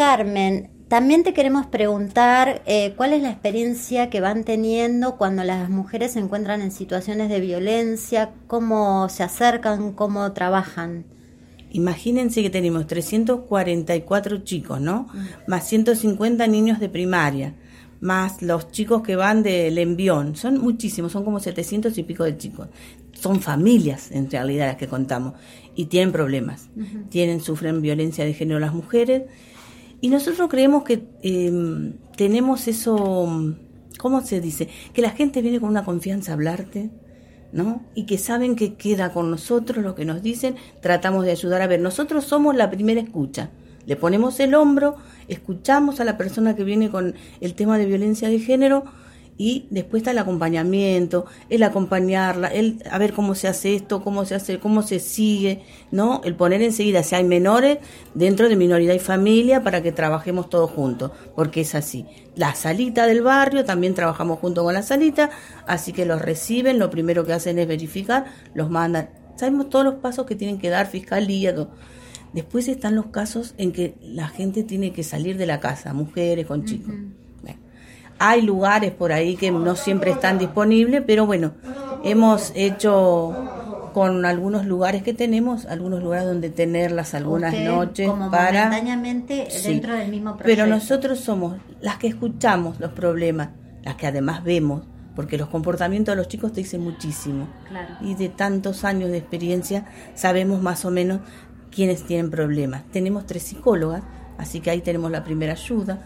Carmen, también te queremos preguntar eh, cuál es la experiencia que van teniendo cuando las mujeres se encuentran en situaciones de violencia, cómo se acercan, cómo trabajan. Imagínense que tenemos 344 chicos, ¿no? Más 150 niños de primaria, más los chicos que van del envión. Son muchísimos, son como 700 y pico de chicos. Son familias, en realidad, las que contamos. Y tienen problemas. Tienen, sufren violencia de género las mujeres y nosotros creemos que em, tenemos eso, ¿cómo se dice? Que la gente viene con una confianza a hablarte, ¿no? Y que saben que queda con nosotros lo que nos dicen, tratamos de ayudar a ver. Nosotros somos la primera escucha. Le ponemos el hombro, escuchamos a la persona que viene con el tema de violencia de género y después está el acompañamiento, el acompañarla, el a ver cómo se hace esto, cómo se hace, cómo se sigue, ¿no? El poner enseguida si hay menores dentro de minoridad y familia para que trabajemos todos juntos, porque es así. La salita del barrio también trabajamos junto con la salita, así que los reciben, lo primero que hacen es verificar, los mandan. Sabemos todos los pasos que tienen que dar fiscalía, todo. Después están los casos en que la gente tiene que salir de la casa, mujeres con chicos. Hay lugares por ahí que no siempre están disponibles, pero bueno, hemos hecho con algunos lugares que tenemos, algunos lugares donde tenerlas algunas noches para momentáneamente dentro del mismo proyecto. Pero nosotros somos las que escuchamos los problemas, las que además vemos, porque los comportamientos de los chicos te dicen muchísimo. Y de tantos años de experiencia sabemos más o menos quiénes tienen problemas. Tenemos tres psicólogas, así que ahí tenemos la primera ayuda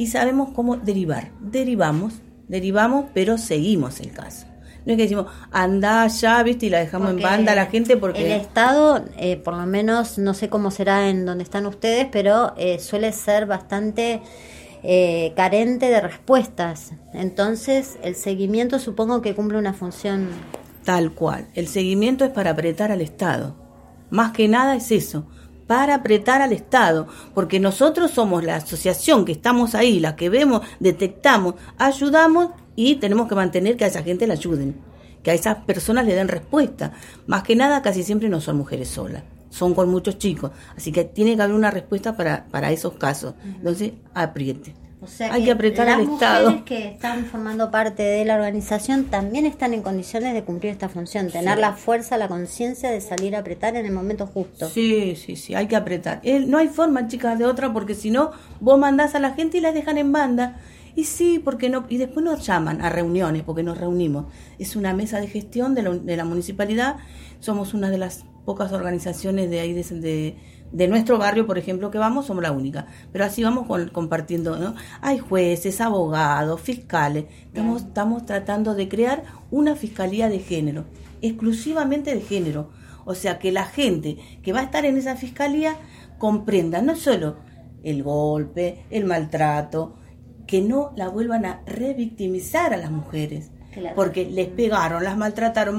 y sabemos cómo derivar. Derivamos, derivamos, pero seguimos el caso. No es que decimos, anda ya, viste, y la dejamos en banda a la gente porque... El Estado, eh, por lo menos, no sé cómo será en donde están ustedes, pero eh, suele ser bastante eh, carente de respuestas. Entonces, el seguimiento supongo que cumple una función... Tal cual. El seguimiento es para apretar al Estado. Más que nada es eso para apretar al Estado, porque nosotros somos la asociación que estamos ahí, la que vemos, detectamos, ayudamos y tenemos que mantener que a esa gente la ayuden, que a esas personas le den respuesta. Más que nada, casi siempre no son mujeres solas, son con muchos chicos, así que tiene que haber una respuesta para, para esos casos. Entonces, apriete. O sea Hay que, apretar al Estado. Las mujeres que están formando parte de la organización también están en condiciones de cumplir esta función, tener la fuerza, la conciencia de salir a apretar en el momento justo. Sí, sí, sí, hay que apretar. no hay forma, chicas, de otra, porque si no, vos mandás a la gente y las dejan en banda. Y sí, porque no, y después nos llaman a reuniones, porque nos reunimos. Es una mesa de gestión de la, de la municipalidad, somos una de las pocas organizaciones de ahí de de nuestro barrio, por ejemplo, que vamos, somos la única. Pero así vamos compartiendo, ¿no? Hay jueces, abogados, fiscales. Estamos, estamos tratando de crear una fiscalía de género, exclusivamente de género. O sea, que la gente que va a estar en esa fiscalía comprenda no solo el golpe, el maltrato, que no la vuelvan a revictimizar a las mujeres porque les pegaron, las maltrataron,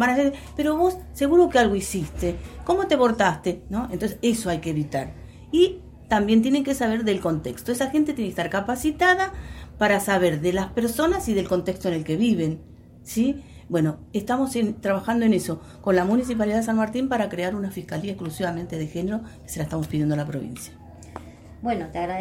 pero vos seguro que algo hiciste. ¿Cómo te portaste? ¿No? Entonces eso hay que evitar. Y también tienen que saber del contexto. Esa gente tiene que estar capacitada para saber de las personas y del contexto en el que viven. ¿Sí? Bueno, estamos trabajando en eso con la Municipalidad de San Martín para crear una fiscalía exclusivamente de género que se la estamos pidiendo a la provincia. Bueno, te agradecemos.